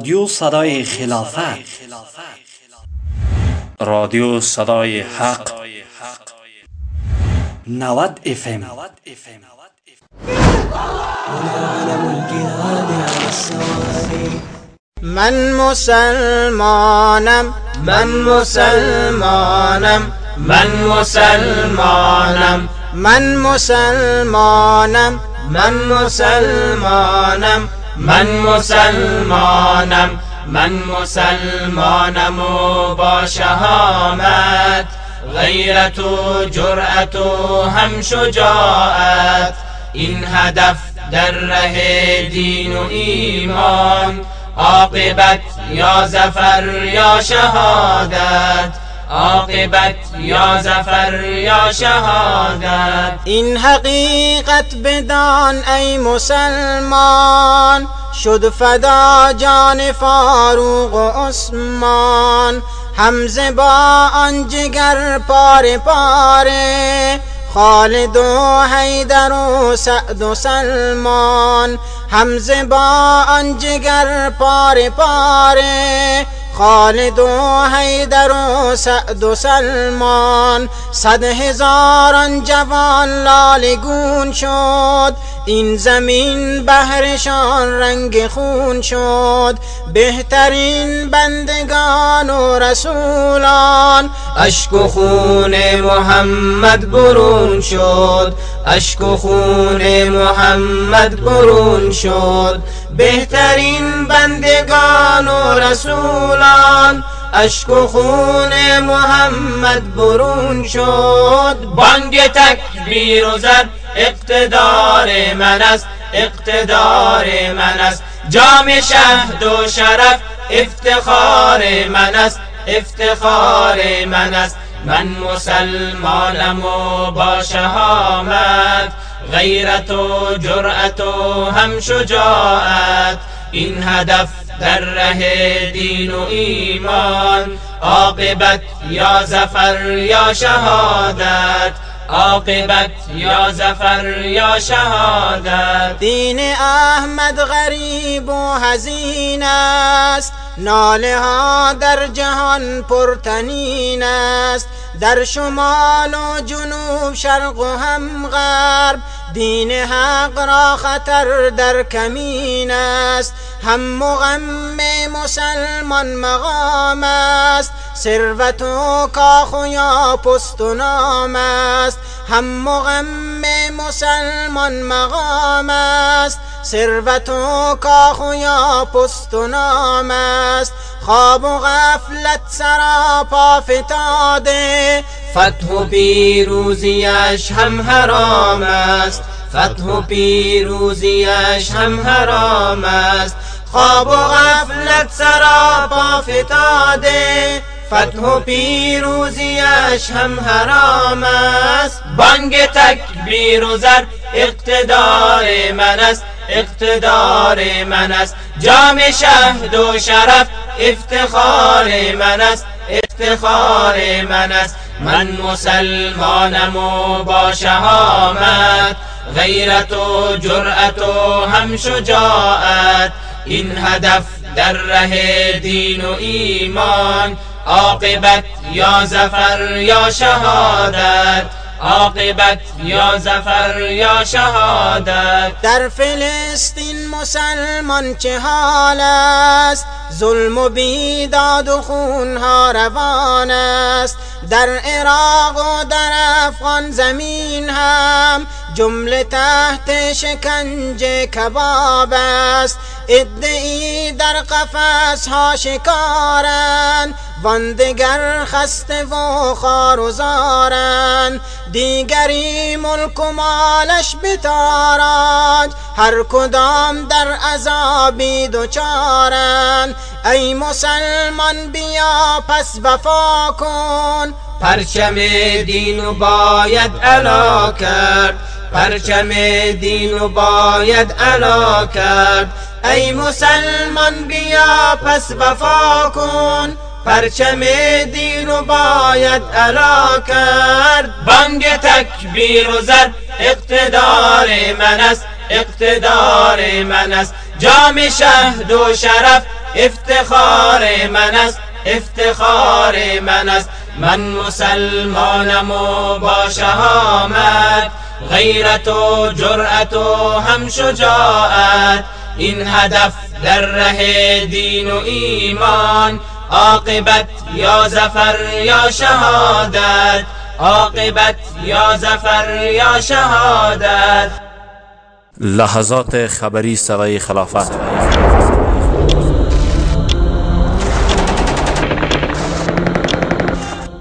رادیو صدای خلافت. رادیو صدای حق. 90 اف ام. من مسلمانم من مسلمانم من مسلمانم. من مسلمانم من مسلمانم. من مسلمانم من مسلمانم و با شهامت غیرت و جرأت و هم شجاعت. این هدف در ره دین و ایمان عاقبت یا زفر یا شهادت. عاقبت یا زفر یا شهادت. این حقیقت بدان ای مسلمان شد فدا جان فاروق و عثمان. همزه با آن جگر پاره پاره خالد و حیدر و سعد و سلمان. همزه با آن جگر پاره پاره خالد و حیدر و سعد و سلمان. صد هزاران جوان لالگون شد. این زمین بهرشان رنگ خون شد. بهترین بندگان و رسولان. اشک و خون محمد برون شد. اشک و خون محمد برون شد. بهترین بندگان و رسولان. اشک و خون محمد برون شد. بانگ تکبیر و زد اقتدار من است اقتدار من است. جام شهد و شرف افتخار من است افتخار من است. من مسلمانم و با شهامت غیرت و جرأت و هم شجاعت این هدف در ره دین و ایمان. عاقبت یا زفر یا شهادت. عاقبت یا زفر یا شهادت. دین احمد غریب و حزین است. ناله ها در جهان پرتنین است. در شمال و جنوب شرق و هم غرب دین حق را خطر در کمین است. هم مغم مسلمان مقام است. ثروت و کاخ و یا پست و نام است. هم مغم مسلمان مقام است. ثروت و کاخ و یا پست و نام است. خواب و غفلت سراپا فتاده. فتح و پیروزیش هم حرام است. فتح و پیروزیش هم حرام است. خواب و غفلت سراپا فتاده. فتح و پیروزیش هم حرام است. بانگ تکبیر و زر اقتدار من است. اقتدار من است. جام شهد و شرف افتخار من است. افتخار من است. من مسلمانم و با شهامت. غیرت و جرأت و هم شجاعت. این هدف در ره دین و ایمان. عاقبت یا زفر یا شهادت. عاقبت یا زفر یا شهادت. در فلسطین مسلمان چه حال است؟ ظلم و بیداد و خونها روان است. در عراق و در افغان زمین هم جمله تحت شکنج کباب است. ادعی در قفس ها شکارن واندگر خسته و خاروزارن دیگری ملک و مالش بتاراد هر کدام در عذابی دوچارن. ای مسلمان بیا پس وفا کن. پرچم دین باید علا کرد. پرچم دین باید علا کرد. ای مسلمان بیا پس وفا کن. پرچم دین باید علا کرد. بانگ تکبیر و زد اقتدار من است اقتدار من است. جام شهد و شرف افتخار من است افتخار من است. من مسلمانم و با شهامت غیرت و جرأت و هم شجاعت این هدف در ره دین و ایمان عاقبت یا زفر یا شهادت عاقبت یا زفر یا شهادت. لحظات خبری صدای خلافت.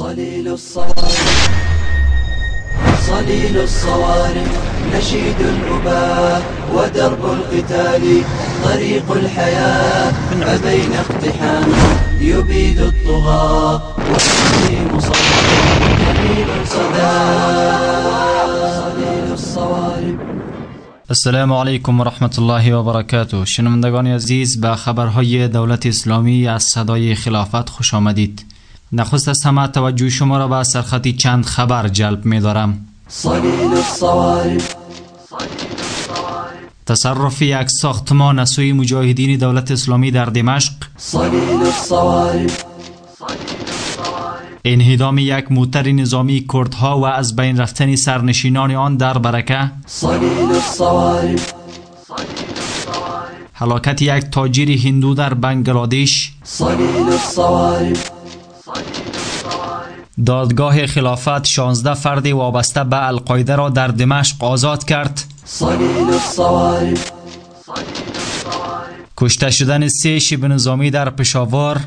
صليل الصوارم صليل الصوارم نشيد الأباء ودرب القتال. طريق الحياة فبين اقتحام. يبيد الطغاة والتسليم صدى جميل صدى صليل الصوارم السلام علیکم و رحمت الله و برکاته شنوندگان عزیز به خبرهای دولت اسلامی از صدای خلافت خوش آمدید. نخست از همه توجه شما را به سرخطی چند خبر جلب می دارم تصرف یک ساختمان از سوی مجاهدین دولت اسلامی در دمشق. انهدام یک موتر نظامی کردها و از بین رفتن سرنشینان آن در برکه. حلاکت یک تاجیر هندو در بنگلادش. دادگاه خلافت 16 فرد وابسته به القاعده را در دمشق آزاد کرد. کشته شدن سه شب نظامی در پشاور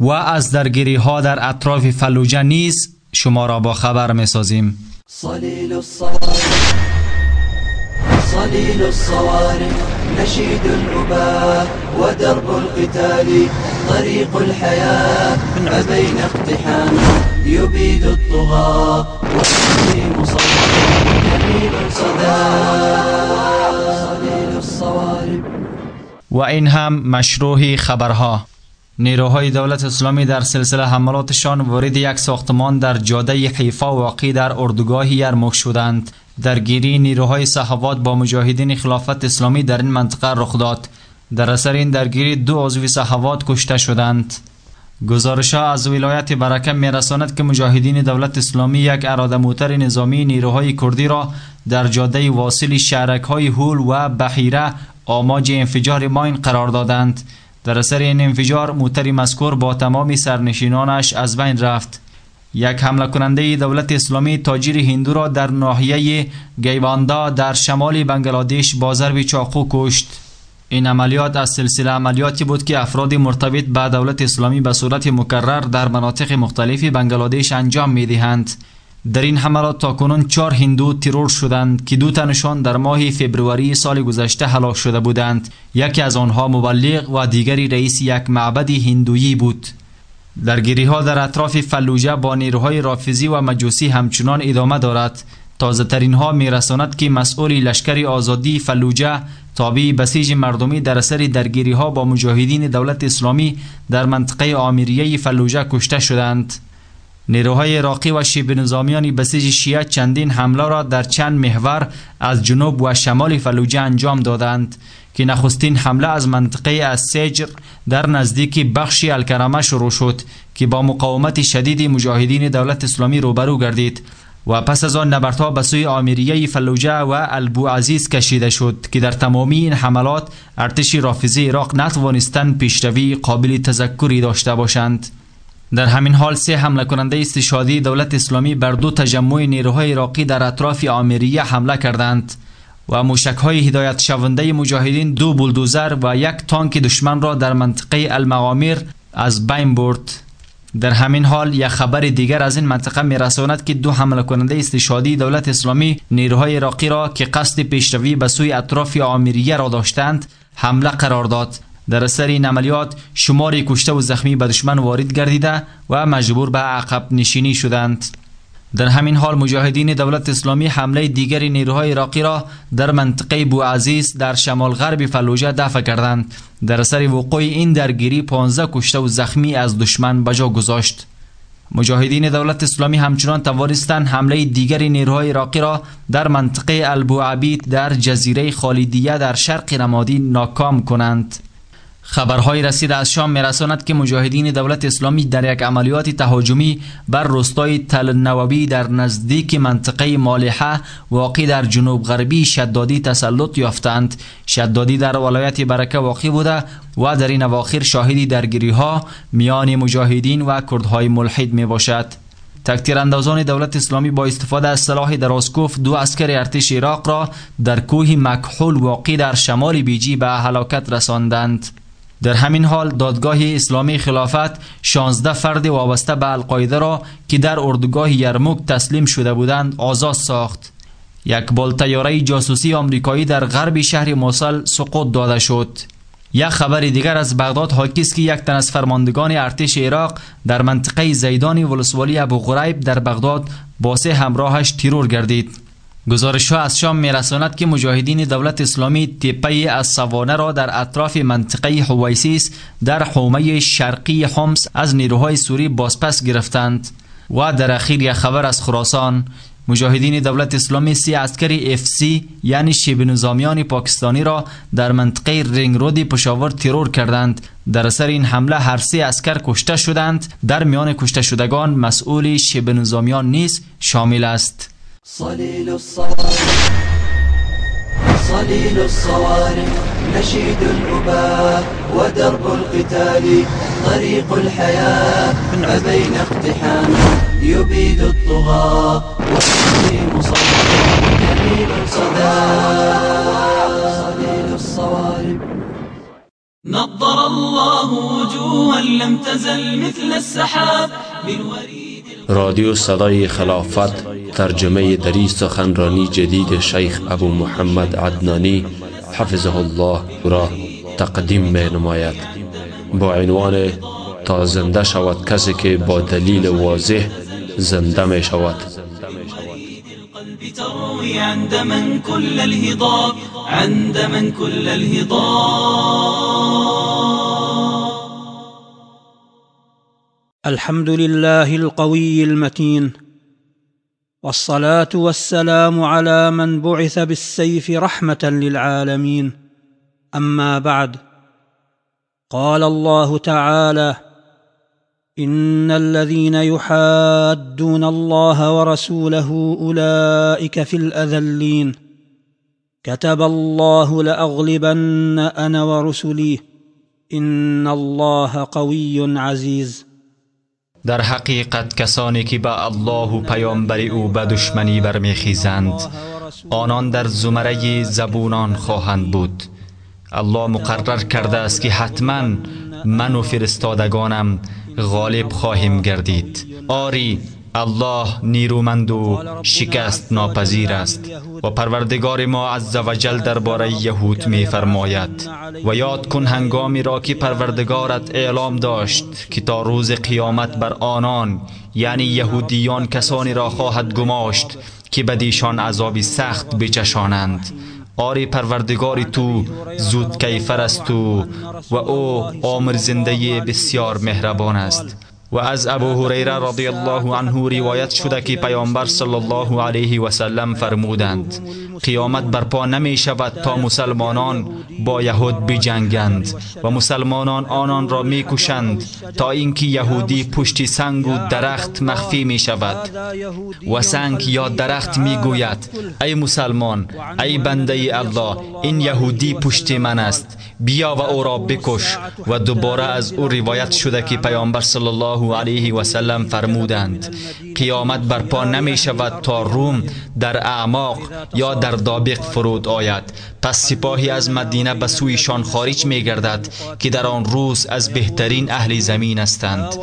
و از درگیری ها در اطراف فلوجه نیز شما را با خبر می سازیم صليل الصوارم نشيد الأباء ودرب القتال طريق الحياة فبين اقتحام. يبيد الطغاة والتسليم صدى جميل صدى صليل الصوارم و این هم مشروع خبرها. نیروهای دولت اسلامی در سلسله حملاتشان وارد یک ساختمان در جاده حیفا واقع در اردوگاه یرموک شدند. درگیری نیروهای صحوات با مجاهدین خلافت اسلامی در این منطقه رخ داد. در اثر این درگیری دو عضو صحوات کشته شدند. گزارش ها از ولایت برکه می رساند که مجاهدین دولت اسلامی یک اراده موتر نظامی نیروهای کردی را در جاده واصل شهرک های هول و بحیره آماج انفجار ماین قرار دادند. در اثر این انفجار موتر مذکور با تمام سرنشینانش از بین رفت یک حمله کننده دولت اسلامی تاجر هندو را در ناحیه گیواندا در شمال بنگلادش با ضرب چاقو کشت این عملیات از سلسله عملیاتی بود که افراد مرتبط به دولت اسلامی به صورت مکرر در مناطق مختلف بنگلادش انجام می دهند. در این حملات تاکنون چهار هندو ترور شدند که دو تنشان در ماه فبروری سال گذشته هلاک شده بودند. یکی از آنها مبلغ و دیگری رئیس یک معبد هندویی بود. درگیری ها در اطراف فلوجه با نیروهای رافیزی و مجوسی همچنان ادامه دارد. تازه ترین ها می رساند که مسئول لشکر آزادی فلوجه تابع بسیج مردمی در اثر درگیری ها با مجاهدین دولت اسلامی در منطقه آمیریه فلوجه کشته شدند. نیروهای عراقی و شیب نظامیان بسیج شیعه چندین حمله را در چند محور از جنوب و شمال فلوجه انجام دادند که نخستین حمله از منطقه از سجر در نزدیکی بخشی الکرامه شروع شد که با مقاومت شدید مجاهدین دولت اسلامی روبرو گردید و پس از آن نبردها به سوی آمیریه فلوجه و البو عزیز کشیده شد که در تمامی این حملات ارتش رافضی عراق نتوانستند پیشروی قابل تذکری داشته باشند. در همین حال سه حمله کننده استشادی دولت اسلامی بر دو تجمع نیروهای عراقی در اطراف آمیریه حمله کردند و موشک های هدایت شونده مجاهدین دو بولدوزر و یک تانک دشمن را در منطقه المغامیر از بین برد. در همین حال یک خبر دیگر از این منطقه می رساند که دو حمله کننده استشادی دولت اسلامی نیروهای عراقی را که قصد پیشروی به سوی اطراف آمیریه را داشتند حمله قرار داد. در اثر این عملیات شماری کشته و زخمی به دشمن وارد گردیده و مجبور به عقب نشینی شدند. در همین حال مجاهدین دولت اسلامی حمله دیگر نیروهای عراقی را در منطقه بوعزیز در شمال غرب فلوجه دفع کردند. در اثر وقوع این درگیری 15 کشته و زخمی از دشمن بجا گذاشت. مجاهدین دولت اسلامی همچنان توانستند حمله دیگر نیروهای عراقی را در منطقه البوعبید در جزیره خالدیه در شرق رمادی ناکام کنند. خبرهای رسیده از شام میرساند که مجاهدین دولت اسلامی در یک عملیات تهاجمی بر روستای تل نوبی در نزدیک منطقه مالحه واقع در جنوب غربی شدادی تسلط یافتند. شدادی در ولایت برکه واقع بوده و در این اواخر شاهدی درگیری ها میان مجاهدین و کردهای ملحد می باشد تکتیر اندازان دولت اسلامی با استفاده از سلاح درازکوف دو اسکر ارتش عراق را در کوه مکحول واقع در شمال بیجی به هلاکت رساندند. در همین حال دادگاه اسلامی خلافت 16 فرد وابسته به القاعده را که در اردوگاه یرموک تسلیم شده بودند آزاد ساخت. یک بال تیاره جاسوسی آمریکایی در غرب شهر موصل سقوط داده شد. یک خبر دیگر از بغداد حاکی که یک تن از فرماندگان ارتش عراق در منطقه زیدان ولسوالی ابو غریب در بغداد با سه همراهش تیرور گردید. گزارش ها از شام میرساند که مجاهدین دولت اسلامی تپه از سوانه را در اطراف منطقه حویسیس در حومه شرقی حمص از نیروهای سوری بازپس گرفتند و در اخیر یک خبر از خراسان مجاهدین دولت اسلامی سی عسکری اف سی یعنی شیب نظامیان پاکستانی را در منطقه رنگ رودی پشاور ترور کردند. در اثر این حمله هر سه عسکر کشته شدند. در میان کشته شدگان مسئول شیب نظامیان نیز شامل است. صليل الصوارم صليل الصوارم نشيد الأباء ودرب القتال طريق الحياة فبين اقتحام يبيد الطغاة وفيه مصدر جميل صليل الصوارم نظر الله وجوها لم تزل مثل السحاب بالوريد رادیو صدای خلافت. ترجمه دری سخنرانی جدید شیخ ابو محمد عدنانی حفظه الله را تقدیم می نماید. با عنوان تا زنده شود کسی که با دلیل واضح زنده می شود. الحمد لله القوي المتين والصلاة والسلام على من بعث بالسيف رحمة للعالمين. أما بعد قال الله تعالى إن الذين يحادون الله ورسوله أولئك في الأذلين. كتب الله لأغلبن أنا ورسلي. إن الله قوي عزيز. در حقیقت کسانی که به الله و پیامبر او به دشمنی برمیخیزند آنان در زمره زبونان خواهند بود. الله مقرر کرده است که حتما من و فرستادگانم غالب خواهیم گردید. آری الله نیرومند و شکست ناپذیر است و پروردگار ما عز و جل درباره یهود می فرماید و یاد کن هنگامی را که پروردگارت اعلام داشت که تا روز قیامت بر آنان یعنی یهودیان کسانی را خواهد گماشت که بدیشان عذابی سخت بچشانند. آری پروردگاری تو زود کیفر است و او عمر زنده بسیار مهربان است. و از ابو هریره رضی الله عنه روایت شده که پیامبر صلی الله علیه و سلم فرمودند قیامت برپا نمی شود تا مسلمانان با یهود بجنگند و مسلمانان آنان را می کشند تا اینکه یهودی پشت سنگ و درخت مخفی می شود و سنگ یا درخت می گوید ای مسلمان ای بنده الله این یهودی پشت من است بیا و او را بکش و دوباره از او روایت شده که پیامبر صلی الله علیه و سلم فرمودند قیامت برپا نمی شود تا روم در اعماق یا در دابق فرود آید. پس سپاهی از مدینه به سویشان خارج می گردد که در آن روز از بهترین اهل زمین هستند.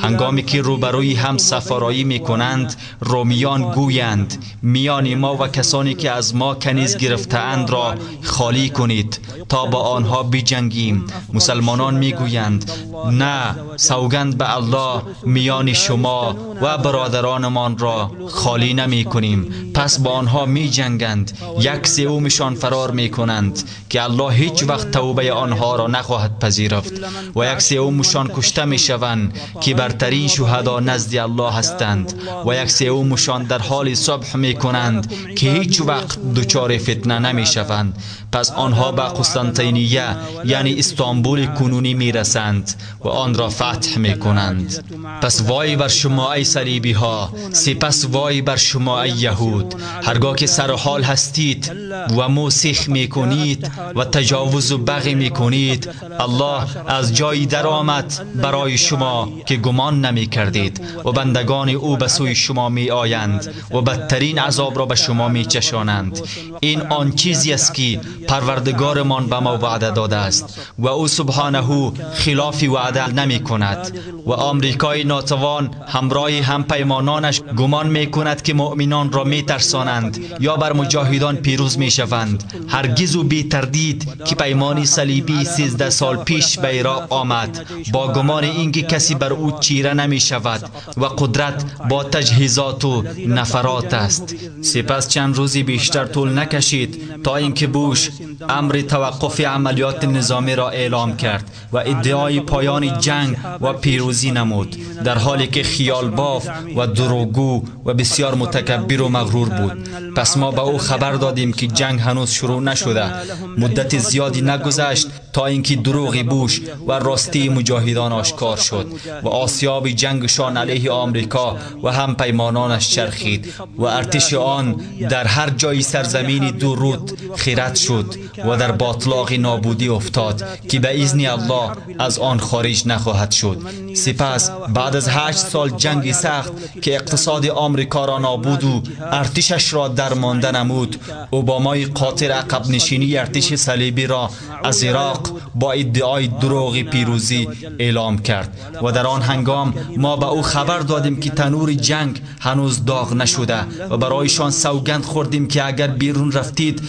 هنگامی که روبروی هم سفارایی می کنند رومیان گویند میان ما و کسانی که از ما کنیز گرفتهاند را خالی کنید تا با آنها بجنگیم. مسلمانان می‌گویند نه سوگند به الله میان شما و برادرانمان را خالی نمی کنیم. پس با آنها می جنگند. یک سومشان فرار می کنند که الله هیچ وقت توبه آنها را نخواهد پذیرفت و یک سومشان کشته می شوند که برترین شهدا نزد الله هستند و یک سومشان در حال صبح می کنند که هیچ وقت دچار فتنه نمی شوند. پس آنها به قسطنطینیه یعنی استانبول کنونی می رسند و آن را فتح می کنند پس وای بر شما ای صلیبی ها سپس وای بر شما ای یهود. هرگاه که سر حال هستید و موسیخ می کنید و تجاوز و بغی می کنید الله از جایی در آمد برای شما که گمان نمی کردید و بندگان او به سوی شما می آیند و بدترین عذاب را به شما می چشانند این آن چیزی است که پروردگارمان به ما وعده داده است و او سبحانه خلاف وعده نمی کند و آمریکای ناتوان همراه هم پیمانانش گمان می کند که مؤمنان را می ترسانند یا بر مجاهدان پیروز می شوند. هرگز و بی تردید که پیمانی صلیبی سیزده سال پیش به عراق آمد. با گمان اینکه کسی بر او چیره نمی شود و قدرت با تجهیزات و نفرات است. سپس چند روزی بیشتر طول نکشید تا اینکه بوش in امر توقف عملیات نظامی را اعلام کرد و ادعای پایان جنگ و پیروزی نمود در حالی که خیال باف و دروگو و بسیار متکبر و مغرور بود. پس ما به او خبر دادیم که جنگ هنوز شروع نشده. مدت زیادی نگذشت تا اینکه دروغ بوش و راستی مجاهدان آشکار شد و آسیاب جنگشان علیه آمریکا و هم پیمانانش چرخید و ارتش آن در هر جای سرزمین درود خیرت شد. و در باطلاق نابودی افتاد که به ایزن الله از آن خارج نخواهد شد. سپس بعد از هشت سال جنگ سخت که اقتصاد آمریکا را نابود و ارتشش را درمانده نمود اوبامای قاطر عقب نشینی ارتش صلیبی را از عراق با ادعای دروغ پیروزی اعلام کرد و در آن هنگام ما به او خبر دادیم که تنور جنگ هنوز داغ نشده و برایشان سوگند خوردیم که اگر بیرون رفتید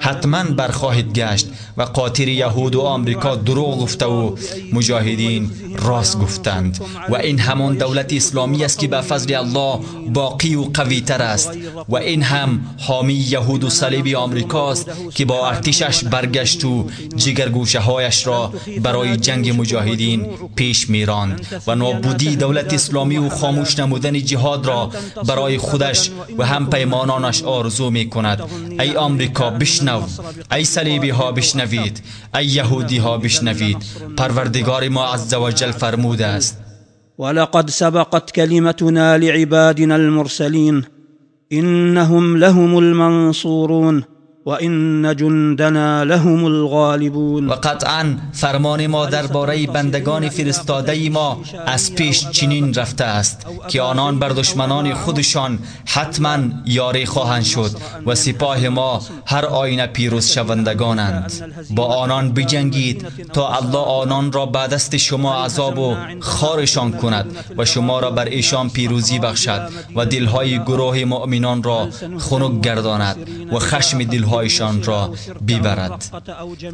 حتما برخواهید گشت. و قاطر یهود و آمریکا دروغ گفته و مجاهدین راست گفتند. و این همان دولت اسلامی است که به فضل الله باقی و قوی تر است. و این هم حامی یهود و صلیب آمریکاست که با ارتشش برگشت و جگرگوشه هایش را برای جنگ مجاهدین پیش میراند. و نابودی دولت اسلامی و خاموش نمودن جهاد را برای خودش و هم پیمانانش آرزو می کند ای آمریکا بشنو. ای صلیبی ها بشنوید ای یهودی ها بشنوید پروردگار ما عز وجل فرموده است. ولقد سبقت كلمتنا لعبادنا المرسلين انهم لهم المنصورون. و این جندنا لهم الغالبون و قطعا فرمان ما درباره بندگان فرستاده ما از پیش چنین رفته است که آنان بر دشمنان خودشان حتما یاری خواهند شد و سپاه ما هر آینه پیروز شوندگانند. با آنان بجنگید تا الله آنان را به دست شما عذاب و خارشان کند و شما را بر ایشان پیروزی بخشد و دلهای گروه مؤمنان را خنک گرداند و خشم دلها شرهایشان را ببرد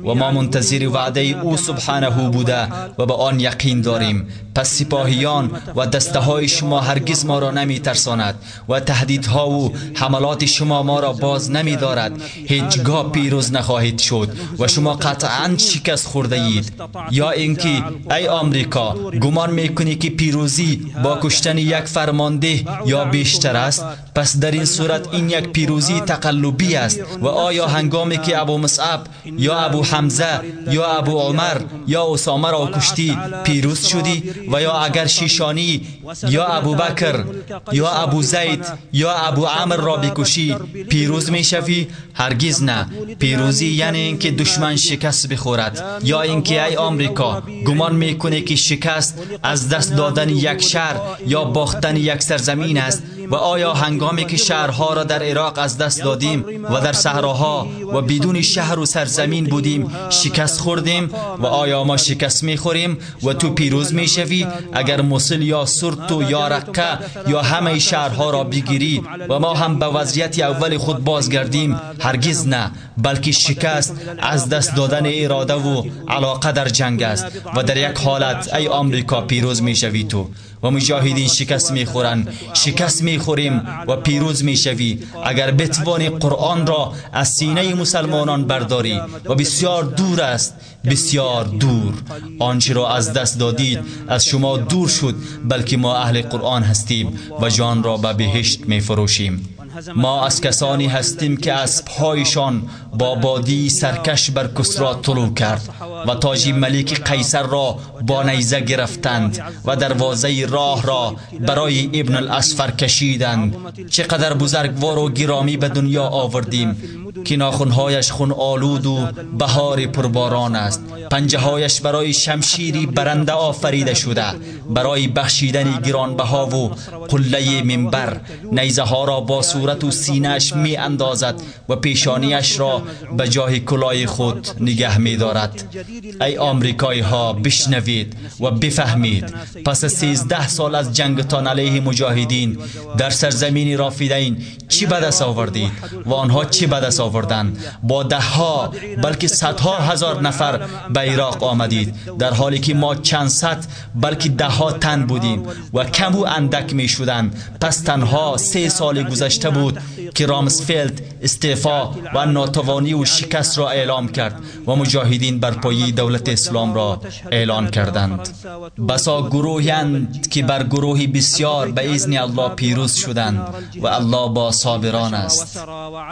و ما منتظر وعده او سبحانه بوده و به آن یقین داریم. پس سپاهیان و دسته های شما هرگز ما را نمی ترساند و تهدیدها و حملات شما ما را باز نمی دارد هیچگاه پیروز نخواهید شد و شما قطعا شکست خورده اید. یا اینکه ای آمریکا گمان می‌کنی که پیروزی با کشتن یک فرمانده یا بیشتر است؟ پس در این صورت این یک پیروزی تقلبی است و آیا هنگامی که ابو مصعب یا ابو حمزه یا ابو عمر یا اسامه را کشتی پیروز شدی و یا اگر شیشانی یا ابو بکر یا ابو زید یا ابو عمر را بکشی پیروز می شوی هرگز نه. پیروزی یعنی اینکه دشمن شکست بخورد. یا اینکه ای آمریکا گمان می‌کنه که شکست از دست دادن یک شهر یا باختن یک سرزمین است؟ و آیا هنگامی که شهرها را در عراق از دست دادیم و در صحراها و بدون شهر و سرزمین بودیم شکست خوردیم و آیا ما شکست می‌خوریم و تو پیروز می‌شوی؟ اگر موسل یا سرت و یا رقه یا همه شهرها را بگیری و ما هم به وضعیت اول خود بازگردیم هرگز نه بلکه شکست از دست دادن اراده و علاقه در جنگ است و در یک حالت ای آمریکا پیروز می‌شوی تو. و مجاهدین شکست می‌خورن. شکست می‌خوریم و پیروز می‌شوی. اگر بتوانی قرآن را از سینه مسلمانان برداری و بسیار دور است بسیار دور. آنچه را از دست دادید از شما دور شد بلکه ما اهل قرآن هستیم و جان را به بهشت میفروشیم. ما از کسانی هستیم که از پایشان با بادی سرکش بر کسرا طلوع کرد و تاج ملیک قیصر را با نیزه گرفتند و دروازه راه را برای ابن الاسفر کشیدند چقدر بزرگوار و گرامی به دنیا آوردیم که ناخونهایش خون آلود و بهار پرباران است. پنجه هایش برای شمشیری برنده آفریده شده برای بخشیدن گرانبها و قله منبر. نیزه ها را با صورت و سینهش می اندازد و پیشانیش را به جای کلای خود نگه می دارد ای آمریکایی ها بشنوید و بفهمید. پس سیزده سال از جنگتان علیه مجاهدین در سرزمین رافیدین چی به دست آوردید؟ و آنها چی به دست آوردند با ده ها بلکه صدها هزار نفر به عراق آمدید. در حالی که ما چند صد بلکه ده ها تن بودیم و کم و اندک می شدن پس تنها سه سال گذشته بود که رامسفیلد استعفا و ناتوانی و شکست را اعلام کرد و مجاهدین بر پایی دولت اسلام را اعلان کردند. بسا گروهی که بر گروهی بسیار به ازن الله پیروز شدند و الله با صابران است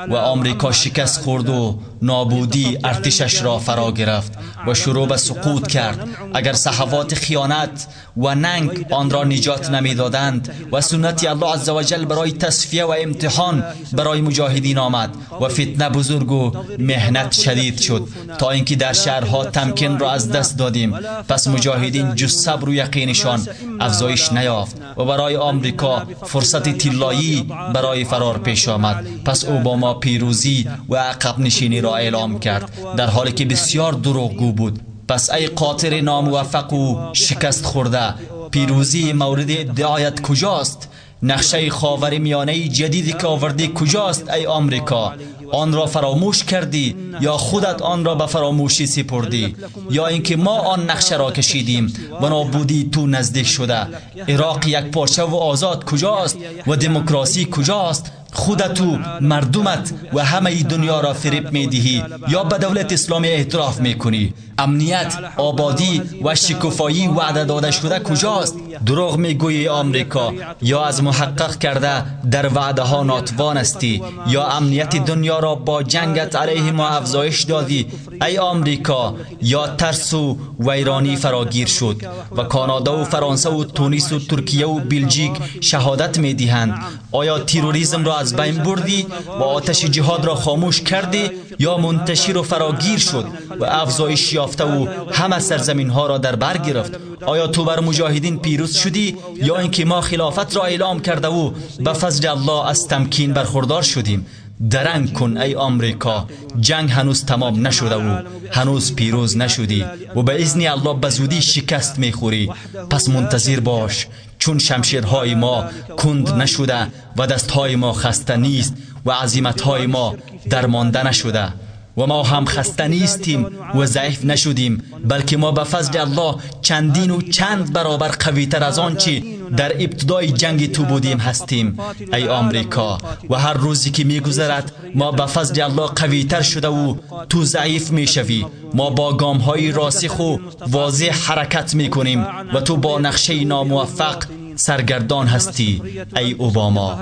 و آمریکا شکست خورد و نابودی ارتشش را فرا گرفت و شروع به سقوط کرد. اگر صحوات خیانت و ننگ آن را نجات نمی‌دادند و سنت الله عزوجل برای تصفیه و امتحان برای مجاهدین آمد و فتنه بزرگ و مهنت شدید شد. تا اینکه در شهرها تمکن را از دست دادیم. پس مجاهدین جز صبر و یقینشان افزایش نیافت و برای آمریکا فرصت طلایی برای فرار پیش آمد. پس اوباما پیروزی و عقب نشینی را اعلام کرد در حالی که بسیار دروغگو بود. پس ای قاطر ناموفق و شکست خورده پیروزی مورد ادعایت کجاست؟ نقشه خاور میانه جدیدی که آوردی کجاست ای آمریکا؟ آن را فراموش کردی یا خودت آن را به فراموشی سپردی؟ یا اینکه ما آن نقشه را کشیدیم و نابودی تو نزدیک شده. عراق یک پارچه و آزاد کجاست و دموکراسی کجاست؟ خودتو مردمت و همه دنیا را فریب می‌دهی یا به دولت اسلامی اعتراف می‌کنی؟ امنیت آبادی و شکوفایی وعده داده شده کجاست؟ دروغ می‌گویی آمریکا یا از محقق کرده در وعده ها ناتوان استی؟ یا امنیت دنیا را با جنگت علیه ما افزایش دادی؟ ای آمریکا یا ترس و ویرانی فراگیر شد و کانادا و فرانسه و تونیس و ترکیه و بلژیک شهادت می‌دهند؟ آیا تیروریسم را از بین بردی و آتش جهاد را خاموش کردی یا منتشر و فراگیر شد و افزایش یافته و همه سرزمین ها را در بر گرفت. آیا تو بر مجاهدین پیروز شدی یا اینکه ما خلافت را اعلام کرده و به فضل الله از تمکین برخوردار شدیم؟ درنگ کن ای آمریکا. جنگ هنوز تمام نشده و هنوز پیروز نشدی و به اذن الله به زودی شکست می‌خوری. پس منتظر باش. چون شمشیرهای ما کند نشده و دستهای ما خسته نیست و عظیمتهای ما درمانده نشده. و ما هم خسته نیستیم و ضعیف نشدیم بلکه ما به فضل الله چندین و چند برابر قویتر از آنچه در ابتدای جنگ تو بودیم هستیم ای آمریکا. و هر روزی که میگذرد ما به فضل الله قویتر شده و تو ضعیف می‌شوی. ما با گام های راسخ و واضح حرکت می‌کنیم و تو با نقشه ناموفق سرگردان هستی ای اوباما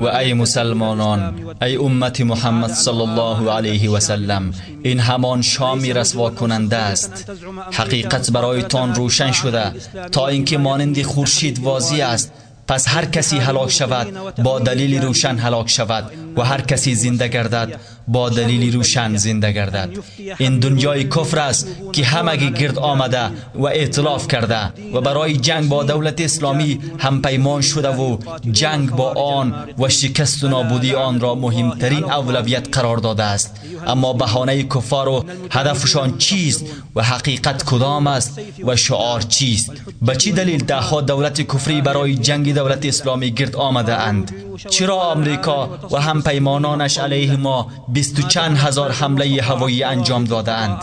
و ای مسلمانان ای امت محمد صلی الله علیه و سلم. این همان شامی رسوا کننده است. حقیقت برایتان روشن شده. تا اینکه مانند خورشید واضی است پس هر کسی هلاک شود با دلیل روشن هلاک شود و هر کسی زنده گردد. با دلیل روشن زنده گردد. این دنیای کفر است که همگی گرد آمده و اعتلاف کرده و برای جنگ با دولت اسلامی هم پیمان شده و جنگ با آن و شکست و نابودی آن را مهمترین اولویت قرار داده است. اما بهانه کفار و هدفشان چیست و حقیقت کدام است و شعار چیست؟ به چی دلیل دهها دولت کفری برای جنگ دولت اسلامی گرد آمده اند؟ چرا آمریکا و هم پیمانانش علیه ما بیست و چند هزار حمله هوایی انجام دادند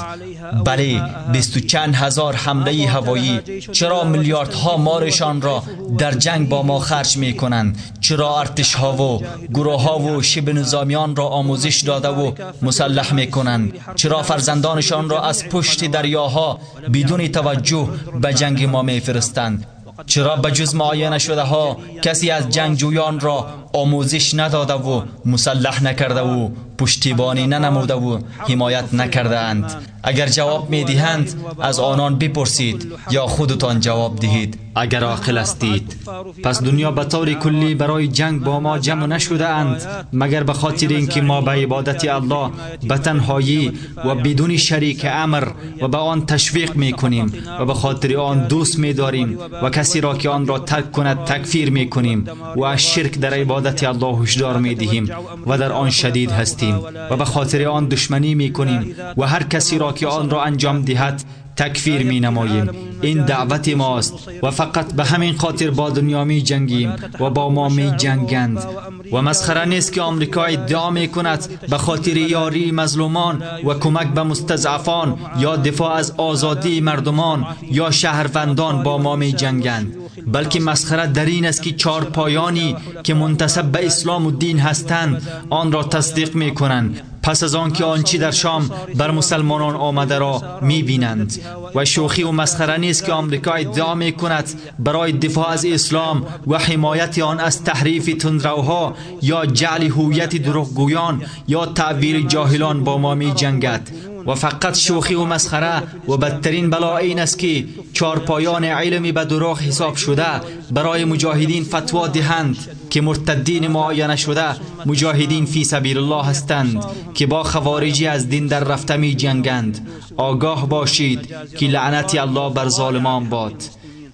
بله بیست و چند هزار حمله هوایی. چرا میلیاردها مارشان را در جنگ با ما خرج می کنند چرا ارتش ها و گروه ها و شب نظامیان را آموزش داده و مسلح می کنند چرا فرزندانشان را از پشت دریاها بدون توجه به جنگ ما می فرستند چرا به جز معاینه شده ها کسی از جنگجویان را آموزش نداده و مسلح نکرده و پشتیبانی ننموده و حمایت نکرده اند. اگر جواب می دهند از آنان بپرسید یا خودتان جواب دهید. اگر عاقل هستید. پس دنیا به طور کلی برای جنگ با ما جمع نشده اند. مگر به خاطر اینکه ما به عبادت الله به تنهایی و بدون شریک امر و به آن تشویق می کنیم و به خاطر آن دوست می داریم و کسی را که آن را ترک کند تکفیر می کنیم و از شرک در عبادت الله هشدار می دهیم و در آن شدید هستیم و به خاطر آن دشمنی می کنیم و هر کسی را که آن را انجام دهد تکفیر می نماییم این دعوت ماست و فقط به همین خاطر با دنیا می جنگیم و با ما می جنگند و مسخره نیست که آمریکا ادعا می کند به خاطر یاری مظلومان و کمک به مستضعفان یا دفاع از آزادی مردمان یا شهروندان با ما می جنگند بلکه مسخره در این است که چهار پایانی که منتصب به اسلام و دین هستند آن را تصدیق می کنند پس از آن که آنچی در شام بر مسلمانان آمده را می بینند و شوخی و مسخره نیست که آمریکا ادعا می کند برای دفاع از اسلام و حمایت آن از تحریف تندروها یا جعل هویت دروغگویان یا تعبیر جاهلان با ما می جنگد و فقط شوخی و مسخره و بدترین بلا این است که چارپایان علمی به دروغ حساب شده برای مجاهدین فتوا دهند که مرتدین معاینه شده مجاهدین فی سبیل الله هستند که با خوارجی از دین در رفته می جنگند. آگاه باشید که لعنت الله بر ظالمان باد.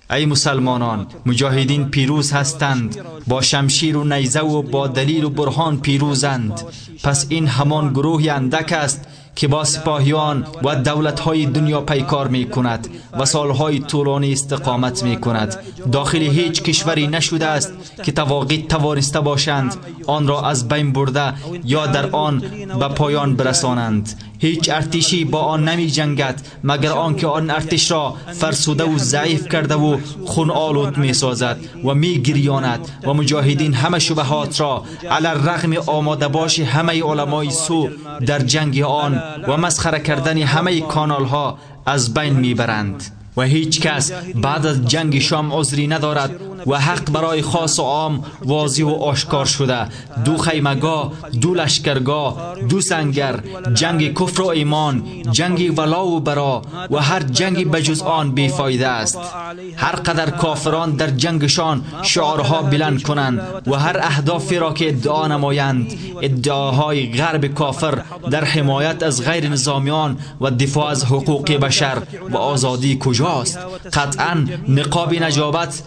ای مسلمانان مجاهدین پیروز هستند با شمشیر و نیزه و با دلیل و برهان پیروزند. پس این همان گروه اندک است که با سپاهیان و دولتهای دنیا پیکار می کند و سالهای طولانی استقامت می کند داخل هیچ کشوری نشده است که تواقید توانسته باشند آن را از بین برده یا در آن به پایان برسانند. هیچ ارتشی با آن نمی جنگد مگر آنکه آن ارتش را فرسوده و ضعیف کرده و خون آلود می سازد و می گریاند و مجاهدین همه شبهات را علی الرغم آماده باش همه علمای سو در جنگ آن و مسخره کردن همه کانال ها از بین می‌برند. و هیچ کس بعد از جنگ شام عذری ندارد و حق برای خاص و عام واضح و آشکار شده. دو خیمگاه دو لشکرگاه دو سنگر جنگ کفر و ایمان جنگ ولا و برا و هر جنگ بجز آن بیفایده است. هر قدر کافران در جنگشان شعارها بلند کنند و هر اهدافی را که ادعا نمایند ادعاهای غرب کافر در حمایت از غیر نظامیان و دفاع از حقوق بشر و آزادی کجاست؟ قطعا نقاب نجابت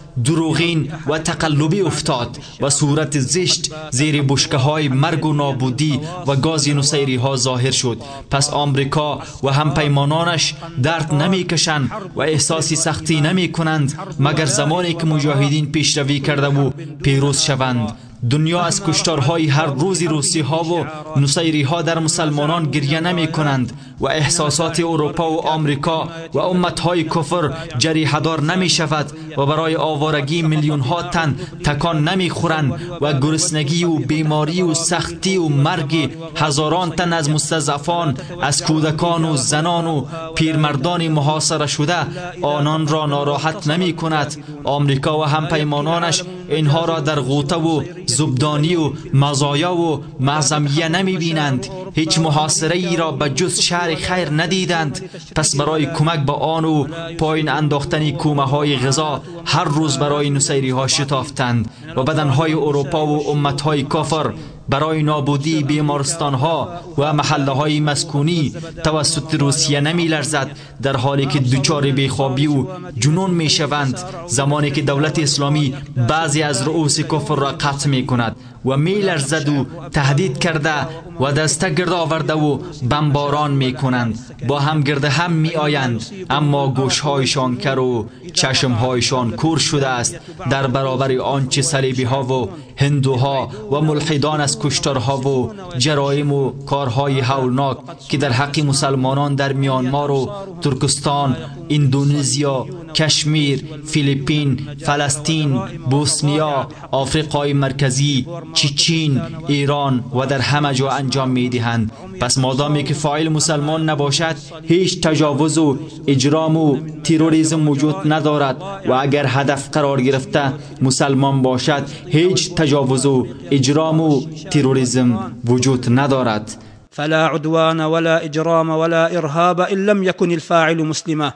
و تقلبی افتاد و صورت زشت زیر بشکه های مرگ و نابودی و گاز نسیری ها ظاهر شد. پس آمریکا و هم پیمانانش درد نمی کشند و احساسی سختی نمی کنند مگر زمانی که مجاهدین پیشروی کرده و پیروز شوند. دنیا از کشتارهای هر روزی روسی ها و نصیری ها در مسلمانان گریه نمی کنند و احساسات اروپا و آمریکا و امت های کفر جریحدار نمی شود و برای آوارگی میلیون ها تن تکان نمی خورند و گرسنگی و بیماری و سختی و مرگ هزاران تن از مستضعفان از کودکان و زنان و پیرمردان محاصره شده آنان را ناراحت نمی کند آمریکا و همپیمانانش اینها را در غوطه و زبدانی و مزایا و معظمیه نمی بینند هیچ محاصره ای را به جز شهر خیر ندیدند. پس برای کمک به آن و پایین انداختن کومه های غذا هر روز برای نسیری ها شتافتند و بدنهای اروپا و امت های کافر برای نابودی بیمارستان ها و محله های مسکونی توسط روسیه نمی لرزد در حالی که دچار بیخوابی و جنون می شوند زمانی که دولت اسلامی بعضی از رؤوس کفر را قطع می کند و می لرزد و تهدید کرده و دسته گرد آورده و بمباران می کنند با هم گرد هم می آیند اما گوشهایشان کر و چشمهایشان کور شده است. در برابر آنچه صلیبی ها و هندوها و ملحدان از کشتارها و جرایم و کارهای هولناک که در حق مسلمانان در میانمار و ترکستان اندونزیا کشمیر فیلیپین فلسطین بوسنیا آفریقای مرکزی چیچین ایران و در همه جا انجام می دهند پس مادامی که فاعل مسلمان نباشد هیچ تجاوز و اجرام و تیروریزم وجود ندارد و اگر هدف قرار گرفته مسلمان باشد هیچ تجاوز و اجرام و تیروریزم وجود ندارد. فلا عدوان ولا اجرام ولا ارهاب ان لم يكن الفاعل مسلما.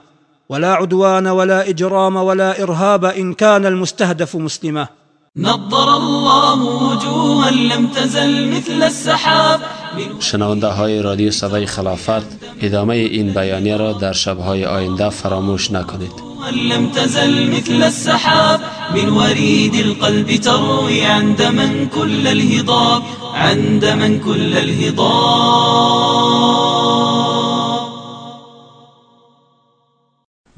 ولا عدوان ولا اجرام ولا ارهاب ان كان المستهدف مسلما. نظر الله وجوها لم تزل مثل السحاب. شنونده های رادیو صدای خلافت ادامه این بیانیه را در شبهای آینده فراموش نکنید. لم تزل مثل السحاب. من وريد القلب تروي عند من كل الهضاب. عند من كل الهضاب.